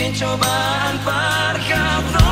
Mungkin cobaan parkau